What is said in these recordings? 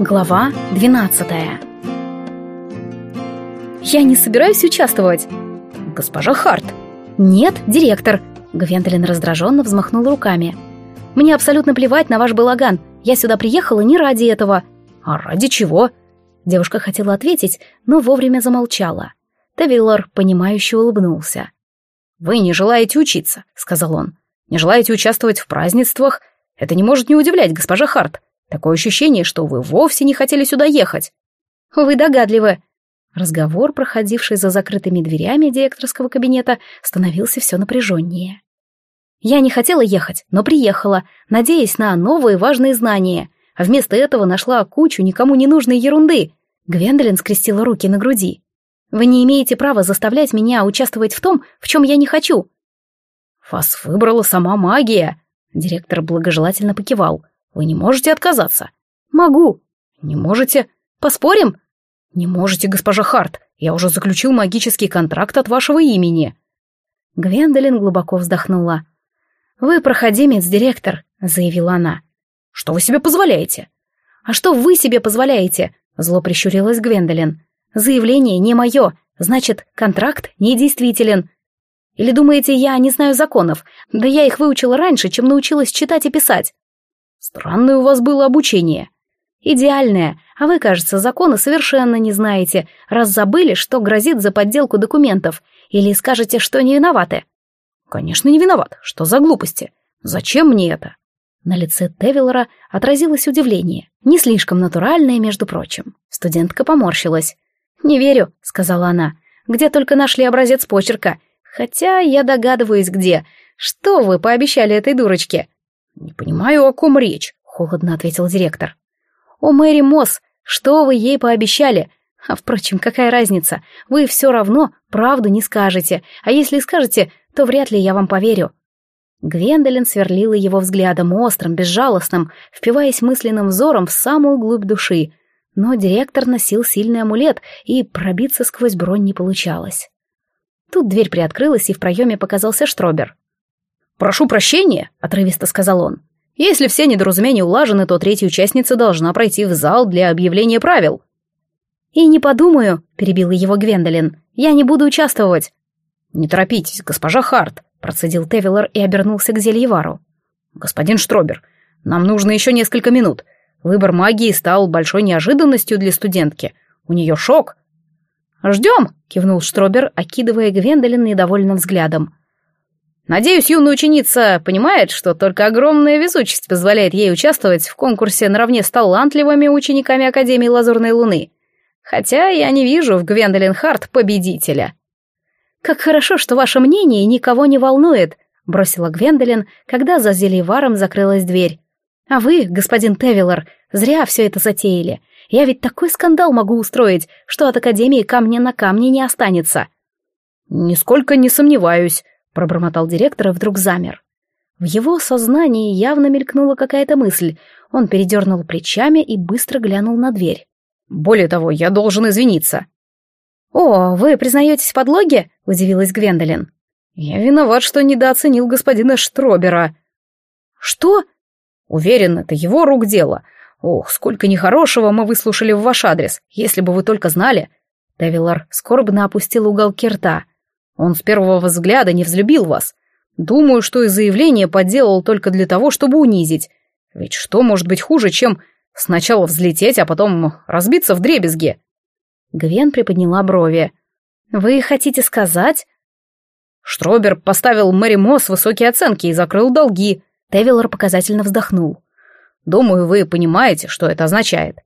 Глава 12 «Я не собираюсь участвовать!» «Госпожа Харт!» «Нет, директор!» Гвендолин раздраженно взмахнул руками. «Мне абсолютно плевать на ваш балаган. Я сюда приехала не ради этого». «А ради чего?» Девушка хотела ответить, но вовремя замолчала. Тавиллар, понимающе улыбнулся. «Вы не желаете учиться», — сказал он. «Не желаете участвовать в празднествах? Это не может не удивлять, госпожа Харт. Такое ощущение, что вы вовсе не хотели сюда ехать. Вы догадливы. Разговор, проходивший за закрытыми дверями директорского кабинета, становился все напряженнее. Я не хотела ехать, но приехала, надеясь на новые важные знания, а вместо этого нашла кучу никому не нужной ерунды. Гвендолин скрестила руки на груди. «Вы не имеете права заставлять меня участвовать в том, в чем я не хочу». «Вас выбрала сама магия», — директор благожелательно покивал. Вы не можете отказаться. Могу. Не можете. Поспорим? Не можете, госпожа Харт. Я уже заключил магический контракт от вашего имени. Гвендолин глубоко вздохнула. «Вы проходимец, директор», — заявила она. «Что вы себе позволяете?» «А что вы себе позволяете?» — зло прищурилась Гвендолин. «Заявление не мое, значит, контракт недействителен. Или думаете, я не знаю законов? Да я их выучила раньше, чем научилась читать и писать. Странное у вас было обучение. Идеальное, а вы, кажется, законы совершенно не знаете, раз забыли, что грозит за подделку документов, или скажете, что не виноваты. Конечно, не виноват. Что за глупости? Зачем мне это? На лице Тевилора отразилось удивление, не слишком натуральное, между прочим. Студентка поморщилась. «Не верю», — сказала она, — «где только нашли образец почерка. Хотя я догадываюсь, где. Что вы пообещали этой дурочке?» «Не понимаю, о ком речь», — холодно ответил директор. «О Мэри Мосс, что вы ей пообещали? А, впрочем, какая разница? Вы все равно правду не скажете, а если скажете, то вряд ли я вам поверю». Гвендолин сверлила его взглядом острым, безжалостным, впиваясь мысленным взором в самую глубь души. Но директор носил сильный амулет, и пробиться сквозь бронь не получалось. Тут дверь приоткрылась, и в проеме показался Штробер. «Прошу прощения», — отрывисто сказал он. «Если все недоразумения улажены, то третья участница должна пройти в зал для объявления правил». «И не подумаю», — перебила его Гвендолин. «Я не буду участвовать». «Не торопитесь, госпожа Харт», — процедил Тевилор и обернулся к Зельевару. «Господин Штробер, нам нужно еще несколько минут. Выбор магии стал большой неожиданностью для студентки. У нее шок». «Ждем», — кивнул Штробер, окидывая Гвендолин недовольным взглядом. Надеюсь, юная ученица понимает, что только огромная везучесть позволяет ей участвовать в конкурсе наравне с талантливыми учениками Академии Лазурной Луны. Хотя я не вижу в Гвендолин Харт победителя. «Как хорошо, что ваше мнение никого не волнует», — бросила Гвендолин, когда за Зельеваром закрылась дверь. «А вы, господин Тевилор, зря все это затеяли. Я ведь такой скандал могу устроить, что от Академии камня на камне не останется». «Нисколько не сомневаюсь», пробормотал директор и вдруг замер. В его сознании явно мелькнула какая-то мысль. Он передернул плечами и быстро глянул на дверь. «Более того, я должен извиниться». «О, вы признаетесь в подлоге?» — удивилась Гвендолин. «Я виноват, что недооценил господина Штробера». «Что?» «Уверен, это его рук дело. Ох, сколько нехорошего мы выслушали в ваш адрес, если бы вы только знали». Девилар скорбно опустил уголки рта. Он с первого взгляда не взлюбил вас. Думаю, что и заявление подделал только для того, чтобы унизить. Ведь что может быть хуже, чем сначала взлететь, а потом разбиться в дребезге?» Гвен приподняла брови. «Вы хотите сказать?» Штробер поставил Мэри Мосс высокие оценки и закрыл долги. Тевилор показательно вздохнул. «Думаю, вы понимаете, что это означает.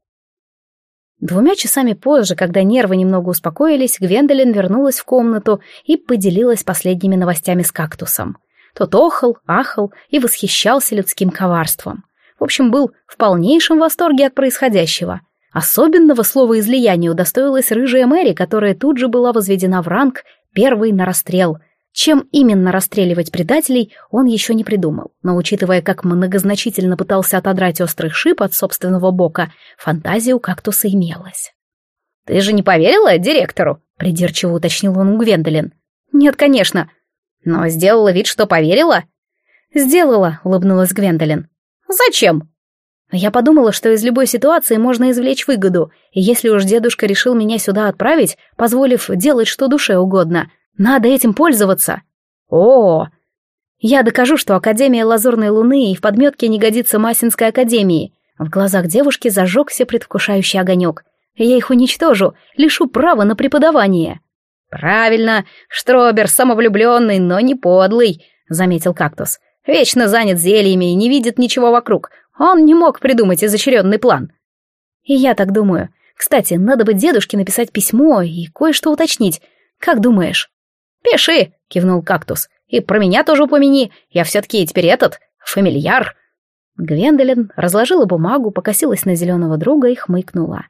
Двумя часами позже, когда нервы немного успокоились, Гвендолин вернулась в комнату и поделилась последними новостями с кактусом. Тот охал, ахал и восхищался людским коварством. В общем, был в полнейшем восторге от происходящего. Особенного слова излияния удостоилась рыжая Мэри, которая тут же была возведена в ранг первый на расстрел — чем именно расстреливать предателей, он еще не придумал, но учитывая, как многозначительно пытался отодрать острый шип от собственного бока, фантазия у кактуса имелась. «Ты же не поверила директору?» — придирчиво уточнил он у Гвендолин. «Нет, конечно». «Но сделала вид, что поверила?» «Сделала», — улыбнулась Гвендолин. «Зачем?» Я подумала, что из любой ситуации можно извлечь выгоду, и если уж дедушка решил меня сюда отправить, позволив делать что душе угодно, надо этим пользоваться. О, я докажу, что Академия Лазурной Луны и в подметке не годится Масинской Академии. В глазах девушки зажегся предвкушающий огонек. Я их уничтожу, лишу права на преподавание. Правильно, Штробер самовлюбленный, но не подлый, заметил кактус. Вечно занят зельями и не видит ничего вокруг. Он не мог придумать изощренный план. И я так думаю. Кстати, надо бы дедушке написать письмо и кое-что уточнить. Как думаешь? «Пиши», — кивнул кактус. «И про меня тоже упомяни. Я все-таки теперь этот, фамильяр». Гвендолин разложила бумагу, покосилась на зеленого друга и хмыкнула.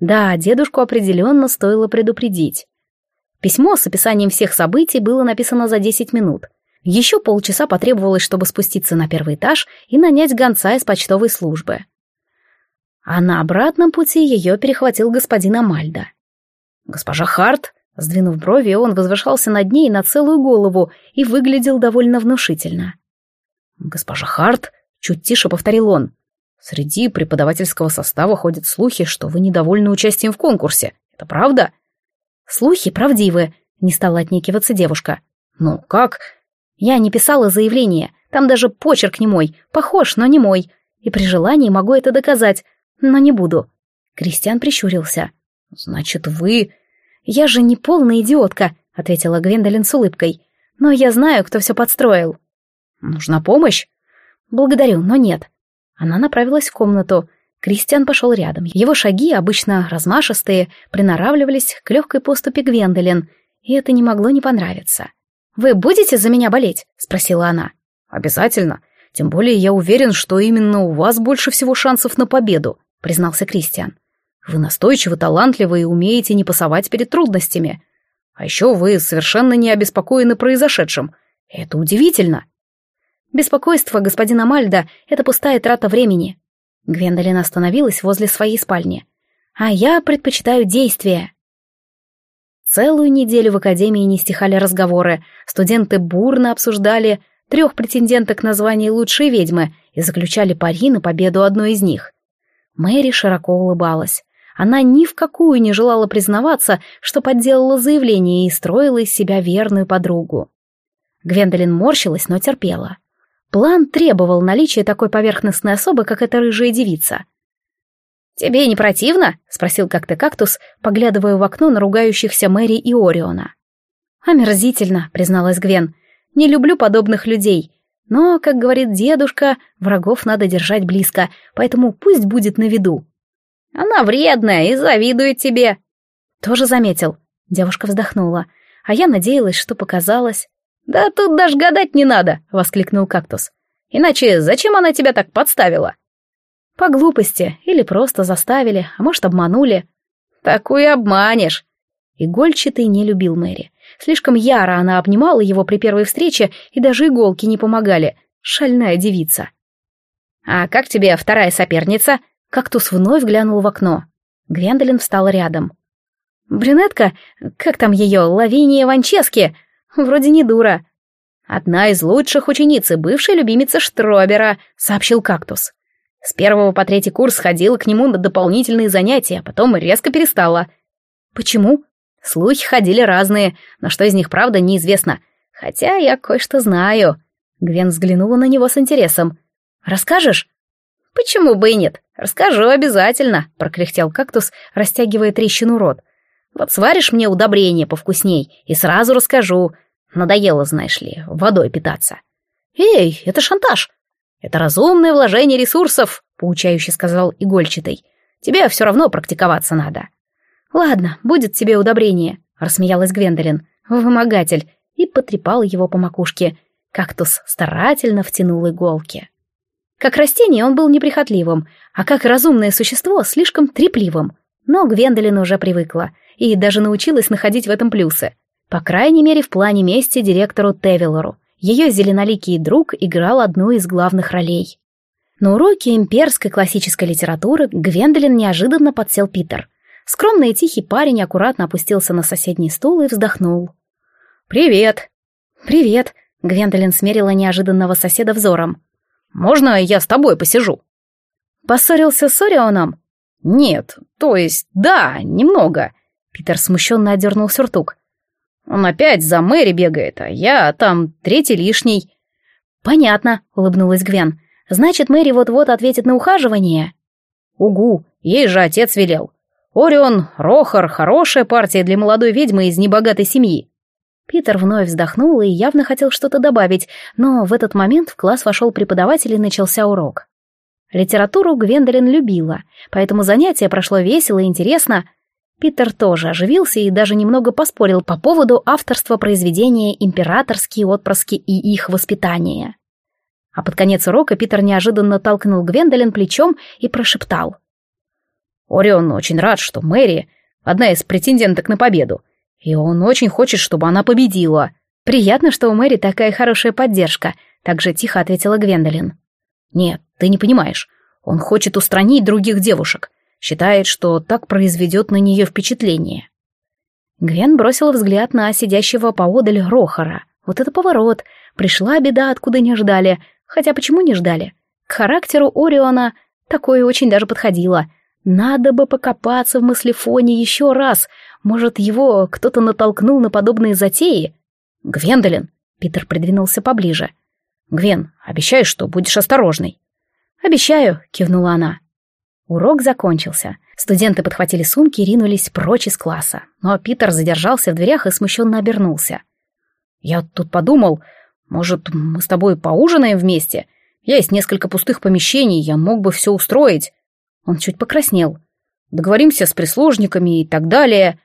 Да, дедушку определенно стоило предупредить. Письмо с описанием всех событий было написано за десять минут. Еще полчаса потребовалось, чтобы спуститься на первый этаж и нанять гонца из почтовой службы. А на обратном пути ее перехватил господин Амальда. «Госпожа Харт?» Сдвинув брови, он возвышался над ней на целую голову и выглядел довольно внушительно. «Госпожа Харт?» — чуть тише повторил он. «Среди преподавательского состава ходят слухи, что вы недовольны участием в конкурсе. Это правда?» «Слухи правдивы», — не стала отнекиваться девушка. «Ну, как?» Я не писала заявление, там даже почерк не мой, похож, но не мой. И при желании могу это доказать, но не буду. Кристиан прищурился. Значит, вы... Я же не полная идиотка, ответила Гвендолин с улыбкой. Но я знаю, кто все подстроил. Нужна помощь? Благодарю, но нет. Она направилась в комнату. Кристиан пошел рядом. Его шаги, обычно размашистые, приноравливались к легкой поступе Гвендолин, и это не могло не понравиться. «Вы будете за меня болеть?» — спросила она. «Обязательно. Тем более я уверен, что именно у вас больше всего шансов на победу», — признался Кристиан. «Вы настойчивы, талантливы и умеете не пасовать перед трудностями. А еще вы совершенно не обеспокоены произошедшим. Это удивительно». «Беспокойство господина Мальда — это пустая трата времени». Гвендолин остановилась возле своей спальни. «А я предпочитаю действия». Целую неделю в академии не стихали разговоры, студенты бурно обсуждали трех претенденток на звание лучшей ведьмы и заключали пари на победу одной из них. Мэри широко улыбалась. Она ни в какую не желала признаваться, что подделала заявление и строила из себя верную подругу. Гвендолин морщилась, но терпела. План требовал наличия такой поверхностной особы, как эта рыжая девица. «Тебе не противно?» — спросил как-то кактус, поглядывая в окно на ругающихся Мэри и Ориона. «Омерзительно», — призналась Гвен. «Не люблю подобных людей. Но, как говорит дедушка, врагов надо держать близко, поэтому пусть будет на виду». «Она вредная и завидует тебе». «Тоже заметил». Девушка вздохнула. А я надеялась, что показалось. «Да тут даже гадать не надо», — воскликнул кактус. «Иначе зачем она тебя так подставила?» По глупости, или просто заставили, а может, обманули. Такую обманешь. Игольчатый не любил Мэри. Слишком яро она обнимала его при первой встрече, и даже иголки не помогали. Шальная девица. «А как тебе вторая соперница?» Кактус вновь глянул в окно. Гвендолин встала рядом. «Брюнетка? Как там ее? Лавиния Ванчески? Вроде не дура». «Одна из лучших учениц и бывшая любимица Штробера», — сообщил кактус. С первого по третий курс ходила к нему на дополнительные занятия, а потом резко перестала. Почему? Слухи ходили разные, но что из них правда, неизвестно. Хотя я кое-что знаю. Гвен взглянула на него с интересом. «Расскажешь?» «Почему бы и нет? Расскажу обязательно», — прокряхтел кактус, растягивая трещину рот. «Вот сваришь мне удобрение повкусней, и сразу расскажу. Надоело, знаешь ли, водой питаться». «Эй, это шантаж!» «Это разумное вложение ресурсов», — поучающе сказал Игольчатый. «Тебе все равно практиковаться надо». «Ладно, будет тебе удобрение», — рассмеялась Гвендолин. «Вымогатель», и потрепал его по макушке. Кактус старательно втянул иголки. Как растение он был неприхотливым, а как разумное существо слишком трепливым. Но Гвендолин уже привыкла и даже научилась находить в этом плюсы. По крайней мере, в плане мести директору Тевилору. Ее зеленоликий друг играл одну из главных ролей. На уроке имперской классической литературы Гвендолин неожиданно подсел Питер. Скромный и тихий парень аккуратно опустился на соседний стул и вздохнул. «Привет!» «Привет!» — Гвендолин смерила неожиданного соседа взором. «Можно я с тобой посижу?» Поссорился с Орионом? Нет, то есть, да, немного. Питер смущенно одернул сюртук. Он опять за Мэри бегает, а я там третий лишний. Понятно, улыбнулась Гвен. Значит, Мэри вот-вот ответит на ухаживание. Угу, ей же отец велел. Орион, Рохар, хорошая партия для молодой ведьмы из небогатой семьи. Питер вновь вздохнул и явно хотел что-то добавить, но в этот момент в класс вошел преподаватель и начался урок. Литературу Гвендолин любила, поэтому занятие прошло весело и интересно. Питер тоже оживился и даже немного поспорил по поводу авторства произведения «Императорские отпрыски и их воспитание». А под конец урока Питер неожиданно толкнул Гвендолин плечом и прошептал. «Орион очень рад, что Мэри — одна из претенденток на победу, и он очень хочет, чтобы она победила. Приятно, что у Мэри такая хорошая поддержка, так же тихо ответила Гвендолин. Нет, ты не понимаешь. Он хочет устранить других девушек. Считает, что так произведет на нее впечатление. Гвен бросила взгляд на сидящего поодаль Рохара. Вот это поворот. Пришла беда, откуда не ждали. Хотя почему не ждали? К характеру Ориона такое очень даже подходило. Надо бы покопаться в мыслефоне еще раз. Может, его кто-то натолкнул на подобные затеи? Гвендолин, Питер придвинулся поближе. Гвен, обещаешь, что будешь осторожной. Обещаю, кивнула она. Урок закончился. Студенты подхватили сумки и ринулись прочь из класса. Но Питер задержался в дверях и смущенно обернулся. «Я тут подумал, может, мы с тобой поужинаем вместе? Есть несколько пустых помещений, я мог бы все устроить». Он чуть покраснел. «Договоримся с прислужниками и так далее».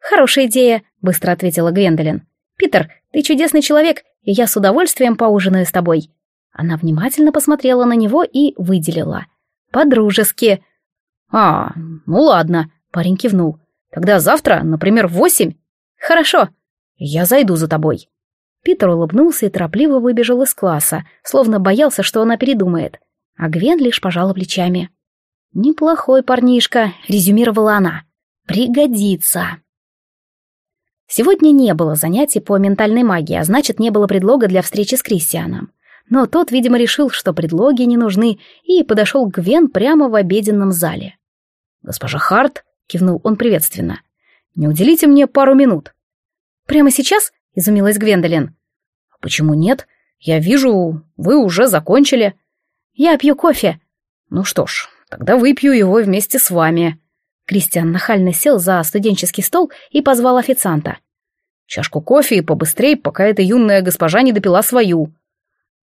«Хорошая идея», — быстро ответила Гвендолин. «Питер, ты чудесный человек, и я с удовольствием поужинаю с тобой». Она внимательно посмотрела на него и выделила. «По-дружески». «А, ну ладно», — парень кивнул. «Тогда завтра, например, в восемь?» «Хорошо». «Я зайду за тобой». Питер улыбнулся и торопливо выбежал из класса, словно боялся, что она передумает. А Гвен лишь пожала плечами. «Неплохой парнишка», — резюмировала она. «Пригодится». Сегодня не было занятий по ментальной магии, а значит, не было предлога для встречи с Кристианом. Но тот, видимо, решил, что предлоги не нужны, и подошел к Гвен прямо в обеденном зале. «Госпожа Харт», — кивнул он приветственно, — «не уделите мне пару минут». «Прямо сейчас?» — изумилась Гвендолин. «Почему нет? Я вижу, вы уже закончили». «Я пью кофе». «Ну что ж, тогда выпью его вместе с вами». Кристиан нахально сел за студенческий стол и позвал официанта. «Чашку кофе и побыстрей, пока эта юная госпожа не допила свою».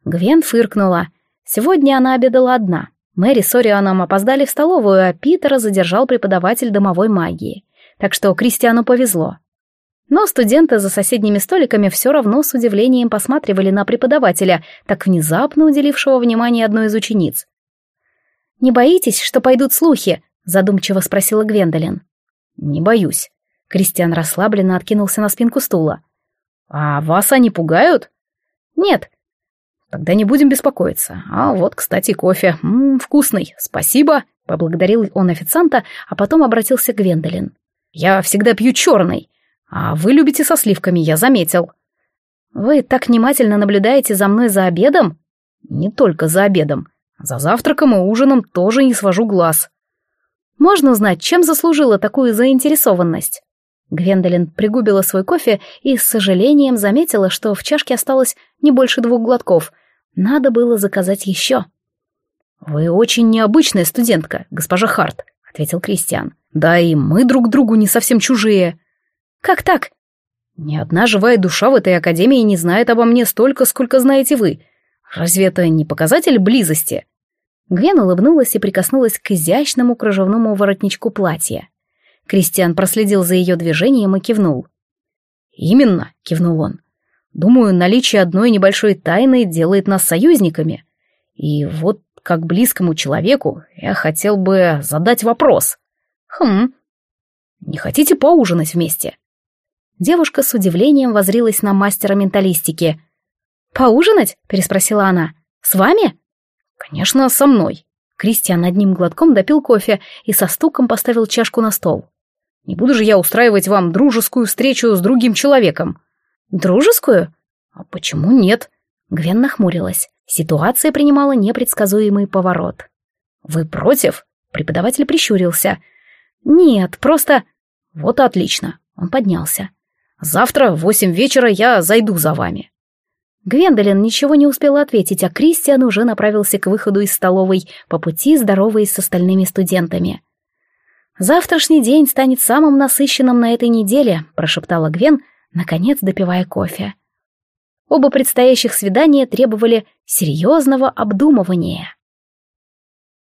Гвен фыркнула. Сегодня она обедала одна. Мэри с Орианом опоздали в столовую, а Питера задержал преподаватель домовой магии. Так что Кристиану повезло. Но студенты за соседними столиками все равно с удивлением посматривали на преподавателя, так внезапно уделившего внимание одной из учениц. «Не боитесь, что пойдут слухи?» Задумчиво спросила Гвендолин. «Не боюсь». Кристиан расслабленно откинулся на спинку стула. «А вас они пугают?» «Нет». «Тогда не будем беспокоиться. А вот, кстати, кофе. М -м, вкусный. Спасибо», — поблагодарил он официанта, а потом обратился к Гвендолин. «Я всегда пью черный, а вы любите со сливками, я заметил». «Вы так внимательно наблюдаете за мной за обедом?» «Не только за обедом. За завтраком и ужином тоже не свожу глаз». Можно узнать, чем заслужила такую заинтересованность?» Гвендолин пригубила свой кофе и с сожалением заметила, что в чашке осталось не больше двух глотков. Надо было заказать еще. «Вы очень необычная студентка, госпожа Харт», — ответил Кристиан. «Да и мы друг другу не совсем чужие». «Как так?» «Ни одна живая душа в этой академии не знает обо мне столько, сколько знаете вы. Разве это не показатель близости?» Гвен улыбнулась и прикоснулась к изящному кружевному воротничку платья. Кристиан проследил за ее движением и кивнул. «Именно», — кивнул он. «Думаю, наличие одной небольшой тайны делает нас союзниками. И вот как близкому человеку я хотел бы задать вопрос. Хм, не хотите поужинать вместе?» Девушка с удивлением возрилась на мастера менталистики. «Поужинать?» — переспросила она. «С вами?» «Конечно, со мной». Кристиан одним глотком допил кофе и со стуком поставил чашку на стол. «Не буду же я устраивать вам дружескую встречу с другим человеком». «Дружескую?» «А почему нет?» Гвен нахмурилась. Ситуация принимала непредсказуемый поворот. «Вы против?» Преподаватель прищурился. «Нет, просто...» «Вот отлично». Он поднялся. «Завтра в восемь вечера я зайду за вами». Гвендолин ничего не успела ответить, а Кристиан уже направился к выходу из столовой, по пути здороваясь с остальными студентами. «Завтрашний день станет самым насыщенным на этой неделе», — прошептала Гвен, наконец допивая кофе. Оба предстоящих свидания требовали серьезного обдумывания.